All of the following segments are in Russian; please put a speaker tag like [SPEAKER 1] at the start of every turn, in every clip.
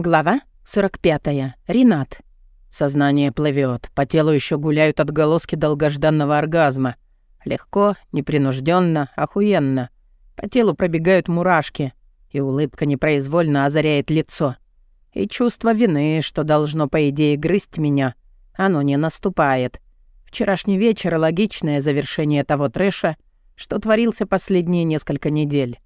[SPEAKER 1] Глава 45. Ренат. Сознание плывет, по телу еще гуляют отголоски долгожданного оргазма. Легко, непринужденно, охуенно. По телу пробегают мурашки, и улыбка непроизвольно озаряет лицо. И чувство вины, что должно, по идее, грызть меня, оно не наступает. Вчерашний вечер — логичное завершение того трэша, что творился последние несколько недель.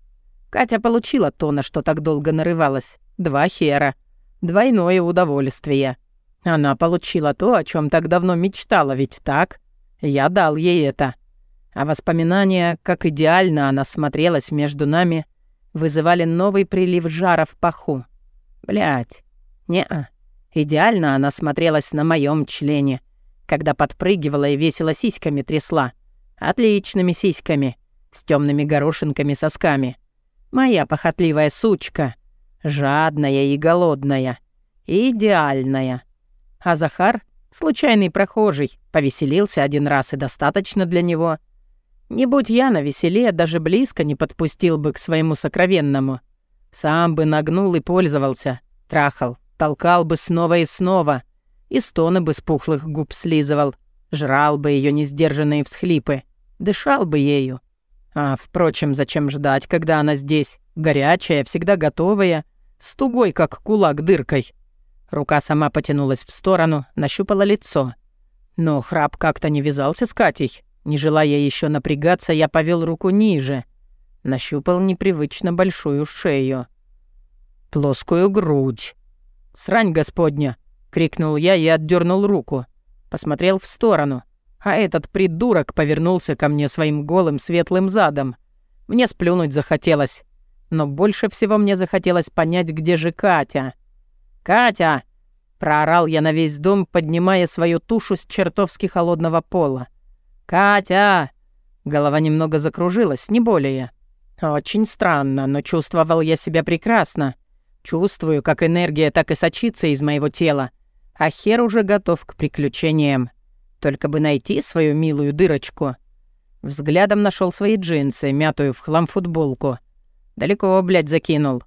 [SPEAKER 1] Катя получила то, на что так долго нарывалась. Два хера. Двойное удовольствие. Она получила то, о чем так давно мечтала, ведь так? Я дал ей это. А воспоминания, как идеально она смотрелась между нами, вызывали новый прилив жара в паху. Блять, не-а. Идеально она смотрелась на моем члене, когда подпрыгивала и весело сиськами трясла. Отличными сиськами, с темными горошинками сосками. Моя похотливая сучка — Жадная и голодная. Идеальная. А Захар, случайный прохожий, повеселился один раз и достаточно для него. Не будь я на веселе, даже близко не подпустил бы к своему сокровенному. Сам бы нагнул и пользовался. Трахал, толкал бы снова и снова. И стоны бы с пухлых губ слизывал. Жрал бы ее несдержанные всхлипы. Дышал бы ею. А, впрочем, зачем ждать, когда она здесь? Горячая, всегда готовая с тугой, как кулак, дыркой. Рука сама потянулась в сторону, нащупала лицо. Но храп как-то не вязался с Катей. Не желая еще напрягаться, я повел руку ниже. Нащупал непривычно большую шею. Плоскую грудь. «Срань, господня!» — крикнул я и отдернул руку. Посмотрел в сторону. А этот придурок повернулся ко мне своим голым светлым задом. Мне сплюнуть захотелось. Но больше всего мне захотелось понять, где же Катя. «Катя!» — проорал я на весь дом, поднимая свою тушу с чертовски холодного пола. «Катя!» Голова немного закружилась, не более. Очень странно, но чувствовал я себя прекрасно. Чувствую, как энергия так и сочится из моего тела. А хер уже готов к приключениям. Только бы найти свою милую дырочку. Взглядом нашел свои джинсы, мятую в хлам футболку — Далеко, блядь, закинул.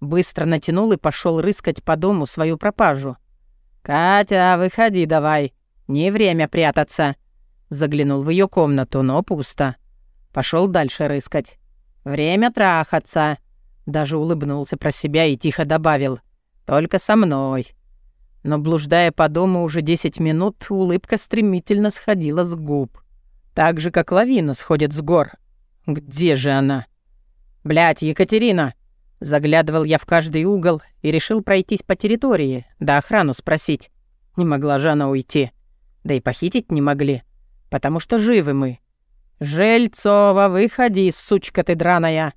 [SPEAKER 1] Быстро натянул и пошел рыскать по дому свою пропажу. «Катя, выходи давай. Не время прятаться». Заглянул в ее комнату, но пусто. Пошел дальше рыскать. «Время трахаться». Даже улыбнулся про себя и тихо добавил. «Только со мной». Но, блуждая по дому уже 10 минут, улыбка стремительно сходила с губ. Так же, как лавина сходит с гор. Где же она? Блять, Екатерина!» Заглядывал я в каждый угол и решил пройтись по территории, да охрану спросить. Не могла же она уйти. Да и похитить не могли, потому что живы мы. «Жельцова, выходи, сучка ты драная!»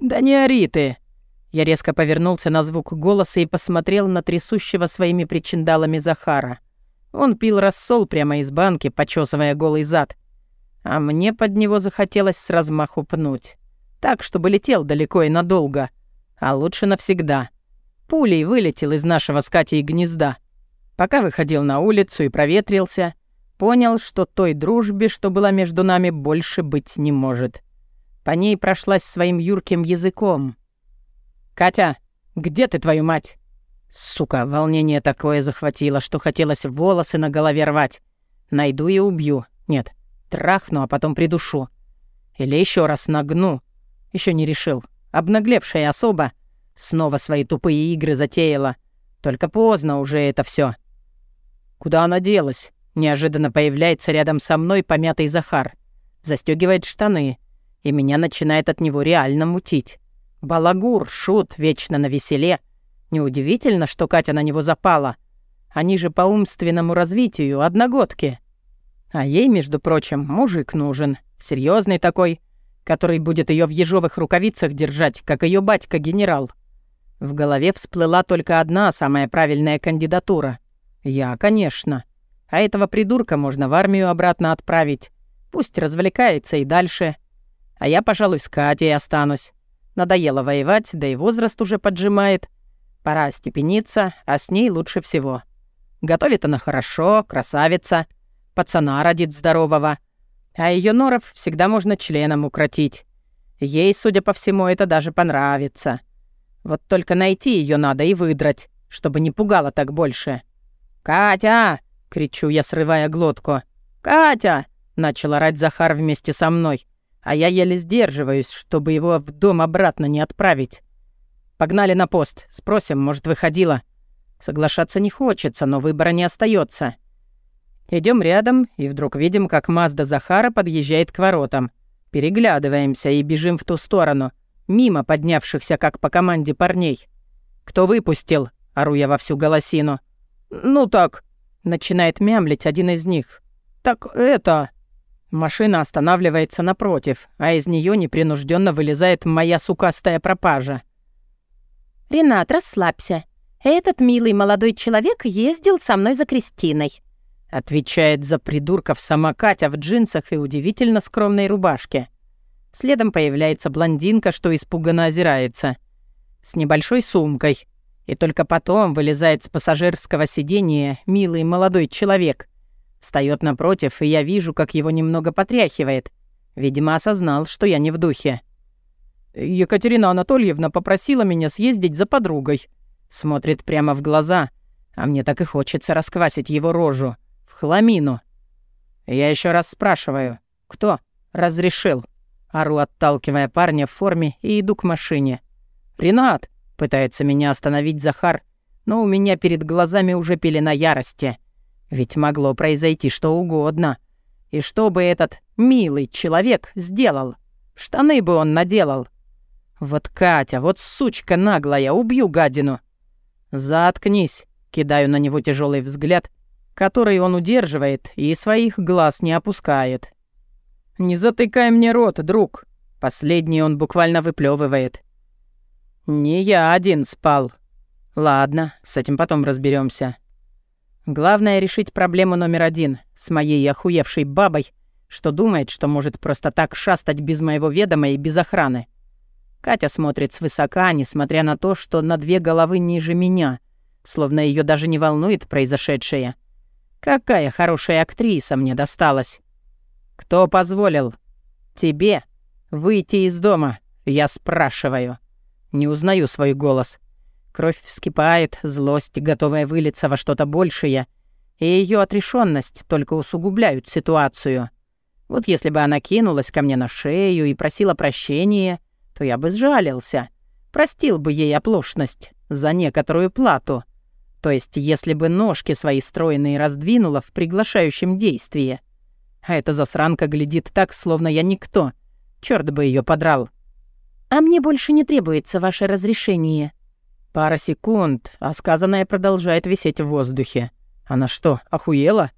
[SPEAKER 1] «Да не ори ты!» Я резко повернулся на звук голоса и посмотрел на трясущего своими причиндалами Захара. Он пил рассол прямо из банки, почесывая голый зад. А мне под него захотелось с размаху пнуть. Так, чтобы летел далеко и надолго. А лучше навсегда. Пулей вылетел из нашего с Катей гнезда. Пока выходил на улицу и проветрился, понял, что той дружбе, что была между нами, больше быть не может. По ней прошлась своим юрким языком. «Катя, где ты, твою мать?» Сука, волнение такое захватило, что хотелось волосы на голове рвать. Найду и убью. Нет, трахну, а потом придушу. Или еще раз нагну, еще не решил. Обнаглевшая особа снова свои тупые игры затеяла. Только поздно уже это все. Куда она делась? Неожиданно появляется рядом со мной помятый Захар. Застегивает штаны, и меня начинает от него реально мутить. Балагур, шут, вечно на веселе. Неудивительно, что Катя на него запала. Они же по умственному развитию одногодки. А ей, между прочим, мужик нужен. серьезный такой, который будет ее в ежовых рукавицах держать, как ее батька-генерал. В голове всплыла только одна самая правильная кандидатура. Я, конечно. А этого придурка можно в армию обратно отправить. Пусть развлекается и дальше. А я, пожалуй, с Катей останусь. Надоело воевать, да и возраст уже поджимает. Пора степениться, а с ней лучше всего. Готовит она хорошо, красавица. Пацана родит здорового. А ее норов всегда можно членом укротить. Ей, судя по всему, это даже понравится. Вот только найти ее надо и выдрать, чтобы не пугало так больше. «Катя!» — кричу я, срывая глотку. «Катя!» — начал орать Захар вместе со мной, а я еле сдерживаюсь, чтобы его в дом обратно не отправить. «Погнали на пост, спросим, может, выходила». Соглашаться не хочется, но выбора не остается. Идем рядом и вдруг видим, как Мазда Захара подъезжает к воротам. Переглядываемся и бежим в ту сторону, мимо поднявшихся, как по команде, парней. «Кто выпустил?» — ору я во всю голосину. «Ну так», — начинает мямлить один из них. «Так это...» Машина останавливается напротив, а из нее непринужденно вылезает моя сукастая пропажа.
[SPEAKER 2] «Ренат, расслабься. Этот милый молодой человек ездил со мной за Кристиной»,
[SPEAKER 1] отвечает за придурков сама Катя в джинсах и удивительно скромной рубашке. Следом появляется блондинка, что испуганно озирается. С небольшой сумкой. И только потом вылезает с пассажирского сидения милый молодой человек. Встает напротив, и я вижу, как его немного потряхивает. Видимо, осознал, что я не в духе. «Екатерина Анатольевна попросила меня съездить за подругой», Смотрит прямо в глаза, а мне так и хочется расквасить его рожу. В хламину. Я еще раз спрашиваю, кто разрешил? Ору, отталкивая парня в форме, и иду к машине. «Ренат!» — пытается меня остановить Захар, но у меня перед глазами уже пелена ярости. Ведь могло произойти что угодно. И что бы этот милый человек сделал? Штаны бы он наделал. Вот Катя, вот сучка наглая, убью гадину. «Заткнись!» — кидаю на него тяжелый взгляд, который он удерживает и своих глаз не опускает. «Не затыкай мне рот, друг!» Последний он буквально выплевывает. «Не я один спал. Ладно, с этим потом разберемся. Главное решить проблему номер один с моей охуевшей бабой, что думает, что может просто так шастать без моего ведома и без охраны. Катя смотрит свысока, несмотря на то, что на две головы ниже меня, словно ее даже не волнует произошедшее. Какая хорошая актриса мне досталась. Кто позволил? Тебе выйти из дома, я спрашиваю. Не узнаю свой голос. Кровь вскипает, злость, готовая вылиться во что-то большее, и ее отрешенность только усугубляют ситуацию. Вот если бы она кинулась ко мне на шею и просила прощения, то я бы сжалился, простил бы ей оплошность за некоторую плату. То есть, если бы ножки свои стройные раздвинула в приглашающем действии. А эта засранка глядит так, словно я никто. Чёрт бы ее подрал.
[SPEAKER 2] «А мне больше не требуется ваше разрешение».
[SPEAKER 1] Пара секунд, а сказанное продолжает висеть в воздухе. Она что, охуела?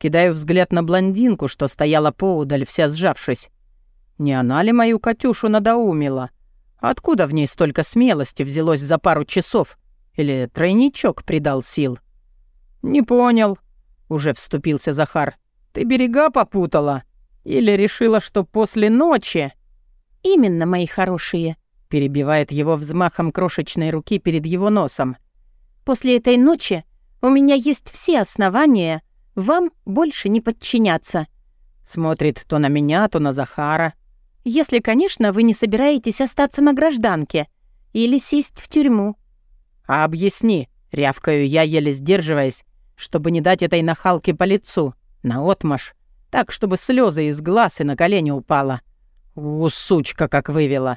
[SPEAKER 1] Кидаю взгляд на блондинку, что стояла поудаль, вся сжавшись. Не она ли мою Катюшу надоумила? Откуда в ней столько смелости взялось за пару часов? Или тройничок придал сил? «Не понял», — уже вступился Захар. «Ты берега попутала? Или решила, что после ночи...»
[SPEAKER 2] «Именно, мои хорошие», —
[SPEAKER 1] перебивает его взмахом крошечной руки перед его носом.
[SPEAKER 2] «После этой ночи у меня есть все основания вам больше не подчиняться».
[SPEAKER 1] Смотрит то на меня, то на Захара.
[SPEAKER 2] Если, конечно, вы не собираетесь остаться на гражданке или сесть в тюрьму.
[SPEAKER 1] А объясни, рявкаю я, еле сдерживаясь, чтобы не дать этой нахалке по лицу, наотмашь, так, чтобы слезы из глаз и на колени упала. У, сучка, как вывела.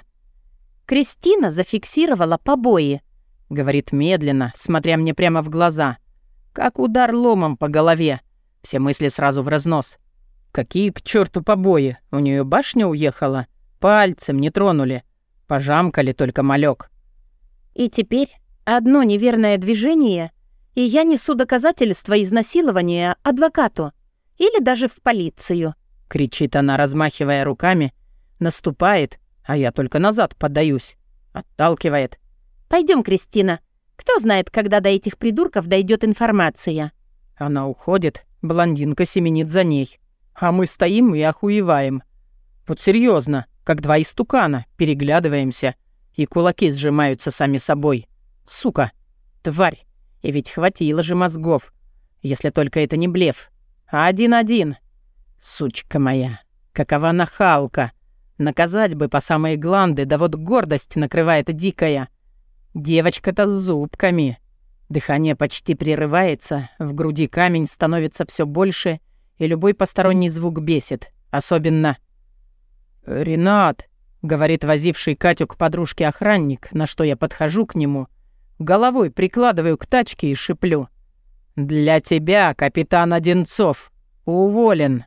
[SPEAKER 2] Кристина зафиксировала побои,
[SPEAKER 1] говорит медленно, смотря мне прямо в глаза. Как удар ломом по голове. Все мысли сразу в разнос. Какие к черту побои? У нее башня уехала? Пальцем не тронули. Пожамкали только малек.
[SPEAKER 2] И теперь одно неверное движение, и я несу доказательства изнасилования адвокату или даже в полицию.
[SPEAKER 1] Кричит она, размахивая руками, наступает, а я только назад поддаюсь. Отталкивает.
[SPEAKER 2] Пойдем, Кристина. Кто знает, когда до этих придурков дойдет информация.
[SPEAKER 1] Она уходит, блондинка семенит за ней. А мы стоим и охуеваем. Вот серьезно, как два истукана, переглядываемся, и кулаки сжимаются сами собой. Сука, тварь, и ведь хватило же мозгов, если только это не блеф. Один-один. Сучка моя, какова нахалка. Наказать бы по самые гланды, да вот гордость накрывает дикая. Девочка-то с зубками. Дыхание почти прерывается, в груди камень становится все больше, и любой посторонний звук бесит, особенно... «Ренат», — говорит возивший Катю к подружке охранник, на что я подхожу к нему, головой прикладываю к тачке и шиплю. «Для тебя, капитан Одинцов, уволен».